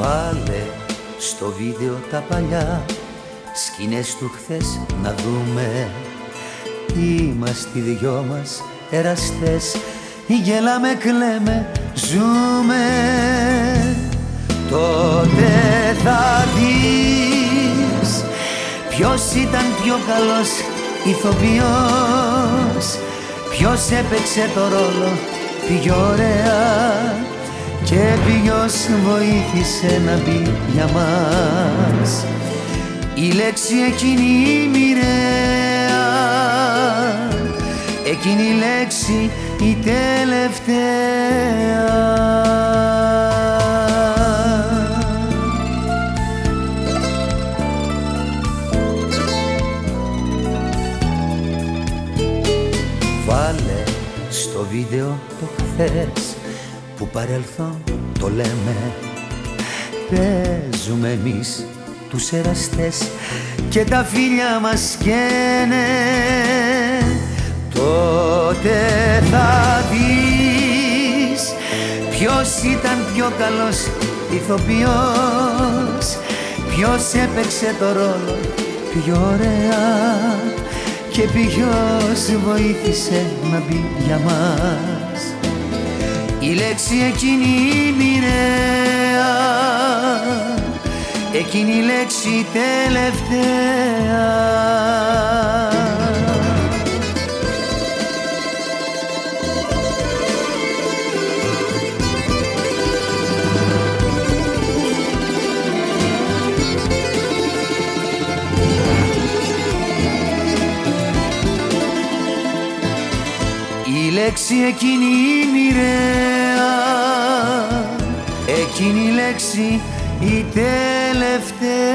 Βάλε στο βίντεο τα παλιά. Σκηνές του χθες να δούμε. Είμαστε οι δυο μας εραστές. Γελάμε, κλαίμε, ζούμε. Τότε θα δεις Ποιος ήταν πιο καλός ηθοποιός. Ποιος έπαιξε το ρόλο πιο ωραία Και ποιος βοήθησε να μπει για μας. Η λέξη εκείνη μοιραία. Εκείνη η λέξη η τελευταία. Βάλε στο βίντεο το χθες που παρελθόν το λέμε. Παίζουμε εμείς τους εραστές και τα φίλια μας καίνε. Τότε θα δεις ποιος ήταν πιο καλός ηθοποιός. Ποιος έπαιξε το ρόλο πιο ωραία και ποιος βοήθησε να μπει για μας η λέξη εκείνη μοιραία εκείνη η λέξη τελευταία. Η λέξη εκείνη μοιραία εκείνη η λέξη η τελευταία.